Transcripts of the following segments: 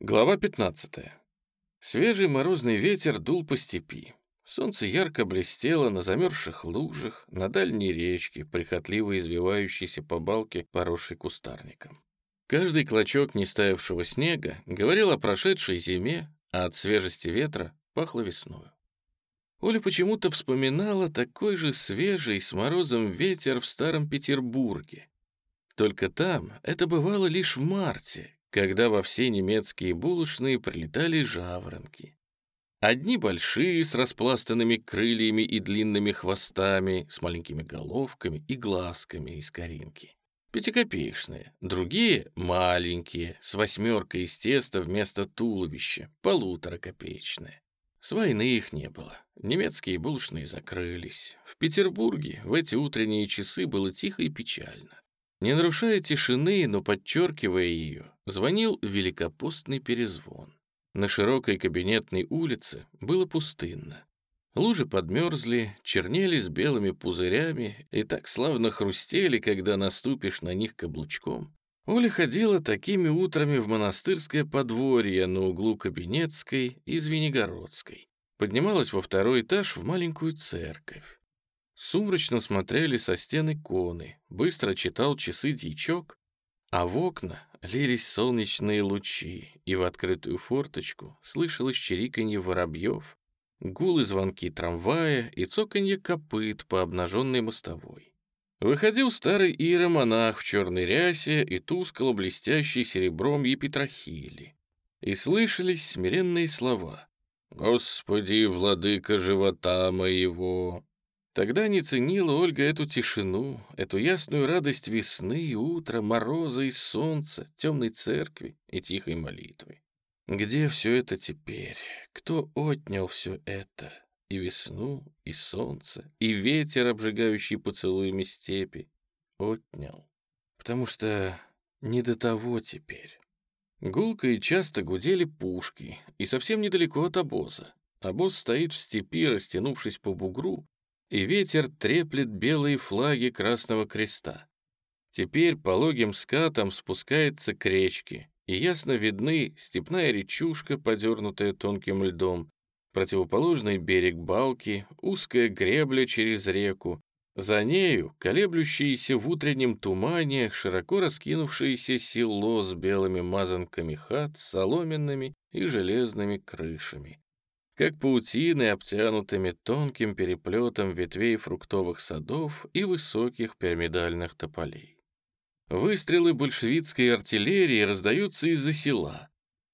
Глава 15. Свежий морозный ветер дул по степи. Солнце ярко блестело на замерзших лужах, на дальней речке, прихотливо извивающейся по балке, поросшей кустарником. Каждый клочок нестаявшего снега говорил о прошедшей зиме, а от свежести ветра пахло весною. Оля почему-то вспоминала такой же свежий с морозом ветер в Старом Петербурге. Только там это бывало лишь в марте, когда во все немецкие булочные прилетали жаворонки. Одни большие, с распластанными крыльями и длинными хвостами, с маленькими головками и глазками из коринки. Пятикопеечные. Другие — маленькие, с восьмеркой из теста вместо туловища, полуторакопеечные. С войны их не было. Немецкие булочные закрылись. В Петербурге в эти утренние часы было тихо и печально. Не нарушая тишины, но подчеркивая ее, звонил великопостный перезвон. На широкой кабинетной улице было пустынно. Лужи подмерзли, чернели с белыми пузырями и так славно хрустели, когда наступишь на них каблучком. Оля ходила такими утрами в монастырское подворье на углу Кабинетской и Звенигородской. Поднималась во второй этаж в маленькую церковь. Сумрачно смотрели со стен иконы, быстро читал часы дьячок, а в окна лились солнечные лучи, и в открытую форточку слышалось чириканье воробьев, гул и звонки трамвая и цоканье копыт по обнаженной мостовой. Выходил старый иеромонах в черной рясе и тускло блестящей серебром епитрахили. И слышались смиренные слова «Господи, владыка живота моего, Тогда не ценила Ольга эту тишину, эту ясную радость весны, утра, мороза и солнца, темной церкви и тихой молитвы. Где все это теперь? Кто отнял все это? И весну, и солнце, и ветер, обжигающий поцелуями степи. Отнял. Потому что не до того теперь. Гулко и часто гудели пушки, и совсем недалеко от обоза. Обоз стоит в степи, растянувшись по бугру, и ветер треплет белые флаги Красного Креста. Теперь пологим скатом спускается к речке, и ясно видны степная речушка, подернутая тонким льдом, противоположный берег балки, узкая гребля через реку, за нею колеблющиеся в утреннем тумане широко раскинувшееся село с белыми мазанками хат, соломенными и железными крышами как паутины, обтянутыми тонким переплетом ветвей фруктовых садов и высоких пирамидальных тополей. Выстрелы большевистской артиллерии раздаются из-за села,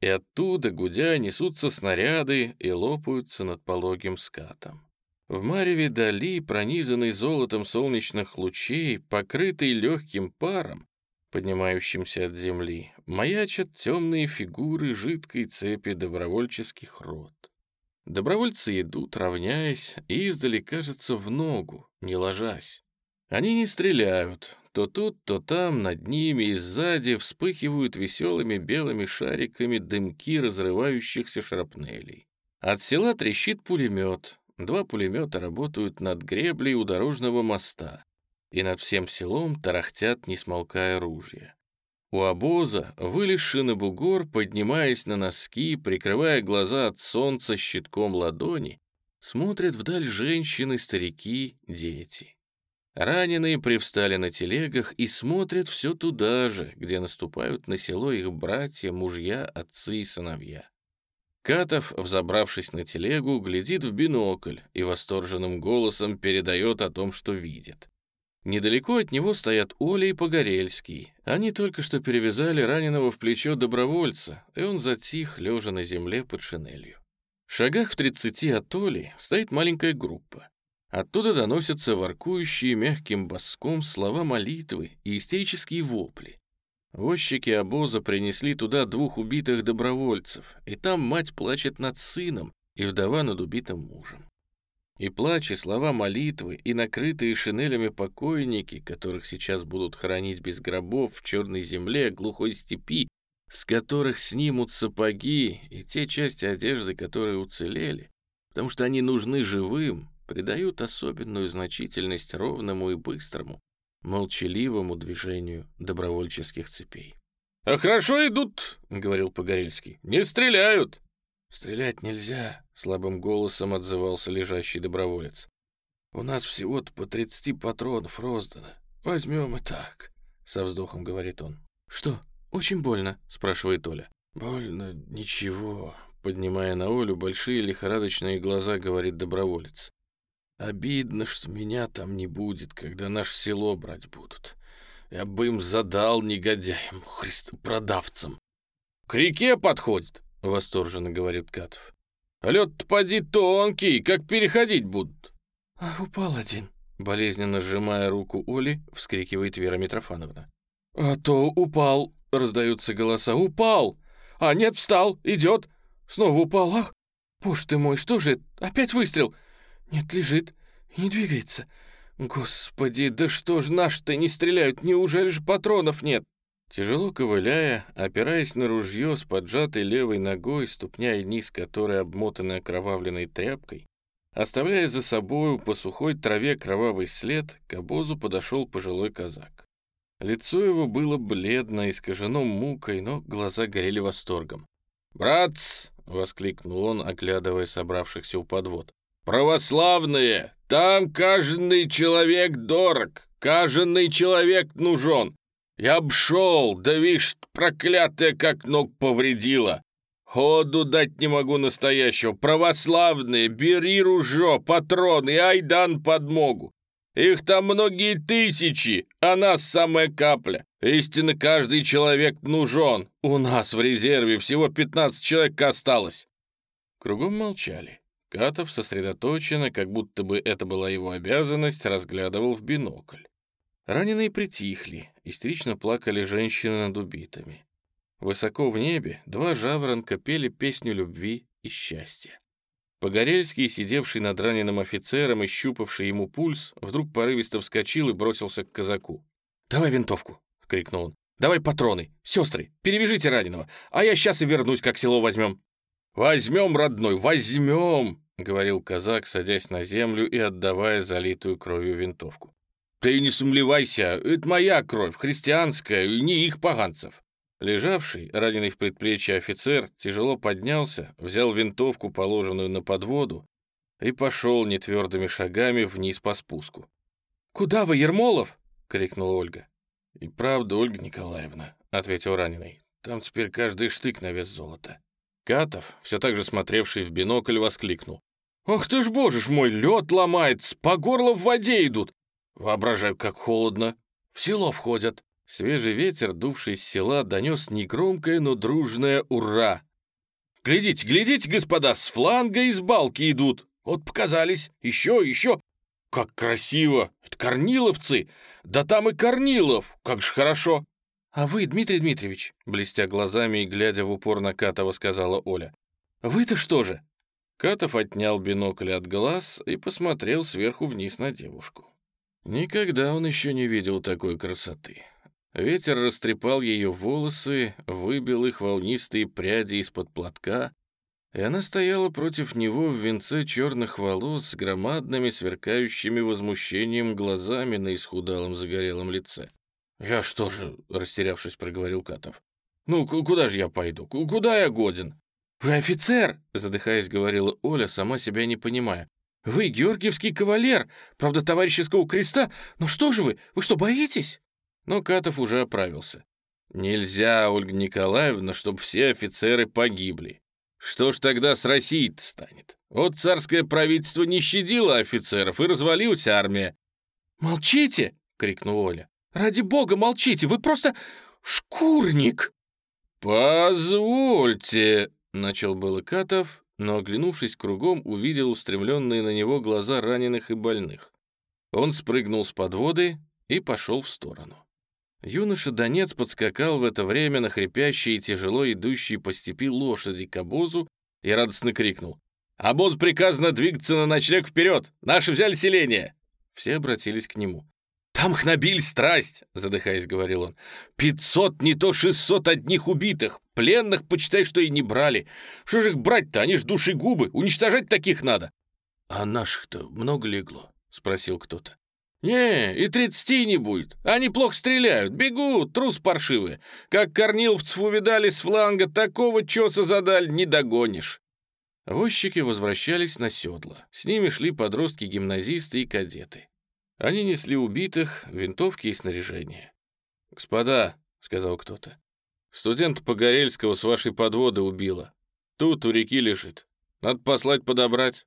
и оттуда, гудя, несутся снаряды и лопаются над пологим скатом. В мареве дали, пронизанный золотом солнечных лучей, покрытый легким паром, поднимающимся от земли, маячат темные фигуры жидкой цепи добровольческих рот. Добровольцы идут, равняясь, и издали, кажется, в ногу, не ложась. Они не стреляют, то тут, то там, над ними и сзади вспыхивают веселыми белыми шариками дымки разрывающихся шрапнелей. От села трещит пулемет. Два пулемета работают над греблей у дорожного моста, и над всем селом тарахтят, не смолкая ружья. У обоза, вылезши на бугор, поднимаясь на носки, прикрывая глаза от солнца щитком ладони, смотрят вдаль женщины, старики, дети. Раненые привстали на телегах и смотрят все туда же, где наступают на село их братья, мужья, отцы и сыновья. Катов, взобравшись на телегу, глядит в бинокль и восторженным голосом передает о том, что видит. Недалеко от него стоят Оля и Погорельский. Они только что перевязали раненого в плечо добровольца, и он затих, лежа на земле под шинелью. В шагах в тридцати от Оли стоит маленькая группа. Оттуда доносятся воркующие мягким боском слова молитвы и истерические вопли. Возчики обоза принесли туда двух убитых добровольцев, и там мать плачет над сыном и вдова над убитым мужем. И плач, и слова молитвы, и накрытые шинелями покойники, которых сейчас будут хоронить без гробов в черной земле, глухой степи, с которых снимут сапоги и те части одежды, которые уцелели, потому что они нужны живым, придают особенную значительность ровному и быстрому, молчаливому движению добровольческих цепей. «А хорошо идут», — говорил Погорельский. «Не стреляют». «Стрелять нельзя», — слабым голосом отзывался лежащий доброволец. «У нас всего-то по тридцати патронов роздано. Возьмем и так», — со вздохом говорит он. «Что, очень больно?» — спрашивает Оля. «Больно ничего», — поднимая на Олю большие лихорадочные глаза, говорит доброволец. «Обидно, что меня там не будет, когда наше село брать будут. Я бы им задал негодяям, христопродавцам». «К реке подходит», — восторженно говорит Катов. «Лед-то поди тонкий, как переходить будут?» «А упал один», — болезненно сжимая руку Оли, вскрикивает Вера Митрофановна. «А то упал!» — раздаются голоса. «Упал! А нет, встал, идет! Снова упал! Ах, боже ты мой, что же Опять выстрел! Нет, лежит и не двигается! Господи, да что ж наши-то не стреляют? Неужели же патронов нет?» Тяжело ковыляя, опираясь на ружье с поджатой левой ногой, ступня и низ которой обмотаны окровавленной тряпкой, оставляя за собою по сухой траве кровавый след, к обозу подошел пожилой казак. Лицо его было бледно, искажено мукой, но глаза горели восторгом. «Братц!» — воскликнул он, оглядывая собравшихся у подвод. «Православные! Там каждый человек дорог, каждый человек нужен. Я б шел, да вишь, проклятая как ног повредила. Ходу дать не могу настоящего. Православные, бери ружье, патроны, айдан подмогу. Их там многие тысячи, а нас самая капля. Истинно каждый человек нужен. У нас в резерве всего 15 человек осталось». Кругом молчали. Катов сосредоточенно, как будто бы это была его обязанность, разглядывал в бинокль. Раненые притихли, истерично плакали женщины над убитыми. Высоко в небе два жаворонка пели песню любви и счастья. Погорельский, сидевший над раненым офицером и щупавший ему пульс, вдруг порывисто вскочил и бросился к казаку. «Давай винтовку!» — крикнул он. «Давай патроны! Сестры, перевяжите раненого, а я сейчас и вернусь, как село возьмем!» «Возьмем, родной, возьмем!» — говорил казак, садясь на землю и отдавая залитую кровью винтовку. «Ты не сумлевайся, это моя кровь, христианская, и не их поганцев!» Лежавший, раненый в предплечье офицер, тяжело поднялся, взял винтовку, положенную на подводу, и пошел нетвердыми шагами вниз по спуску. «Куда вы, Ермолов?» — крикнула Ольга. «И правда, Ольга Николаевна», — ответил раненый. «Там теперь каждый штык на вес золота». Катов, все так же смотревший в бинокль, воскликнул. «Ах ты ж, боже ж мой, лед ломается, по горло в воде идут! Воображаю, как холодно. В село входят». Свежий ветер, дувший с села, донес негромкое, но дружное «Ура!». «Глядите, глядите, господа, с фланга из балки идут! Вот показались! Еще, еще! Как красиво! Это корниловцы! Да там и Корнилов! Как же хорошо!» «А вы, Дмитрий Дмитриевич», — блестя глазами и глядя в упор на Катова, сказала Оля, «вы-то что же?» Катов отнял бинокль от глаз и посмотрел сверху вниз на девушку. Никогда он еще не видел такой красоты. Ветер растрепал ее волосы, выбил их волнистые пряди из-под платка, и она стояла против него в венце черных волос с громадными, сверкающими возмущением глазами на исхудалом загорелом лице. «Я что же?» — растерявшись, проговорил Катов. «Ну, куда же я пойду? Куда я годен?» «Вы офицер!» — задыхаясь, говорила Оля, сама себя не понимая. «Вы георгиевский кавалер, правда, товарищеского креста, но что же вы? Вы что, боитесь?» Но Катов уже оправился. «Нельзя, Ольга Николаевна, чтобы все офицеры погибли. Что ж тогда с Россией-то станет? Вот царское правительство не щадило офицеров, и развалилась армия». «Молчите!» — крикнул Оля. «Ради бога, молчите! Вы просто шкурник!» «Позвольте!» — начал было Катов, но, оглянувшись кругом, увидел устремленные на него глаза раненых и больных. Он спрыгнул с подводы и пошел в сторону. Юноша Донец подскакал в это время на хрипящие и тяжело идущие по степи лошади к обозу и радостно крикнул. «Обоз приказано двигаться на ночлег вперед! Наши взяли селение!» Все обратились к нему. «Там их набили страсть!» — задыхаясь, говорил он. «Пятьсот, не то шестьсот одних убитых! Пленных, почитай, что и не брали! Что же их брать-то? Они ж душегубы! Уничтожать таких надо!» «А наших-то много легло?» — спросил кто-то. «Не, и тридцати не будет. Они плохо стреляют, бегут, трус паршивые. Как корниловцев увидали с фланга, такого чеса задаль не догонишь». Возчики возвращались на седла. С ними шли подростки-гимназисты и кадеты. Они несли убитых, винтовки и снаряжение. «Господа», — сказал кто-то, — «студент Погорельского с вашей подводы убило. Тут у реки лежит. Надо послать подобрать».